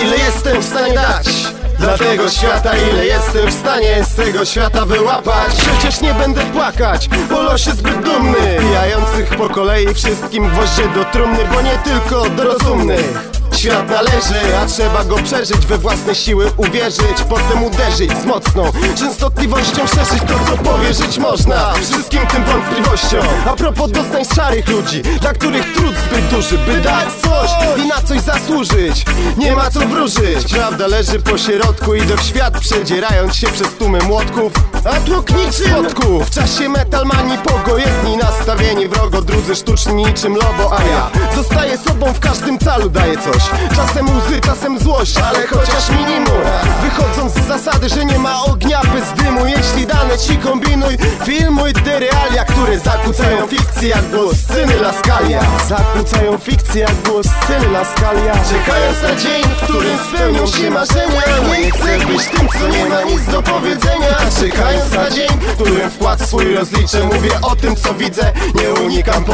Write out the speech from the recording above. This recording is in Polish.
Ile jestem w stanie dać? Dla tego świata Ile jestem w stanie z tego świata wyłapać? Przecież nie będę płakać, bo losie zbyt dumny. Mijających po kolei wszystkim gwoździe do trumny Bo nie tylko do rozumnych. Świat należy, a trzeba go przeżyć We własne siły uwierzyć, potem uderzyć z mocną Częstotliwością szerzyć to co powierzyć można. Wszystkim tym wątpliwościom. A propos doznań szarych ludzi Dla których trud zbyt duży By dać coś Nie ma co wróżyć. Prawda leży po środku i do świat Przedzierając się przez tłumy młotków. A tłok niczym. Spotków W czasie metalmani pogo Jedni nastawieni wrogo, drudzy sztuczni niczym lobo A ja zostaję sobą w każdym calu daję coś. Czasem łzy, czasem złość, ale chociaż minimum. Wychodząc z zasady, że nie ma ognia bez dymu Jeśli dane ci kombinuj, filmuj te realia Które zakłócają fikcję jak głos sceny Laskalia Zakłócają fikcję jak głos sceny Laskalia Czekając na dzień, w którym spełnią się marzenia. Nie chcę być tym, co nie ma nic do powiedzenia. Czekając na dzień, w którym wkład swój rozliczę. Mówię o tym, co widzę, nie unikam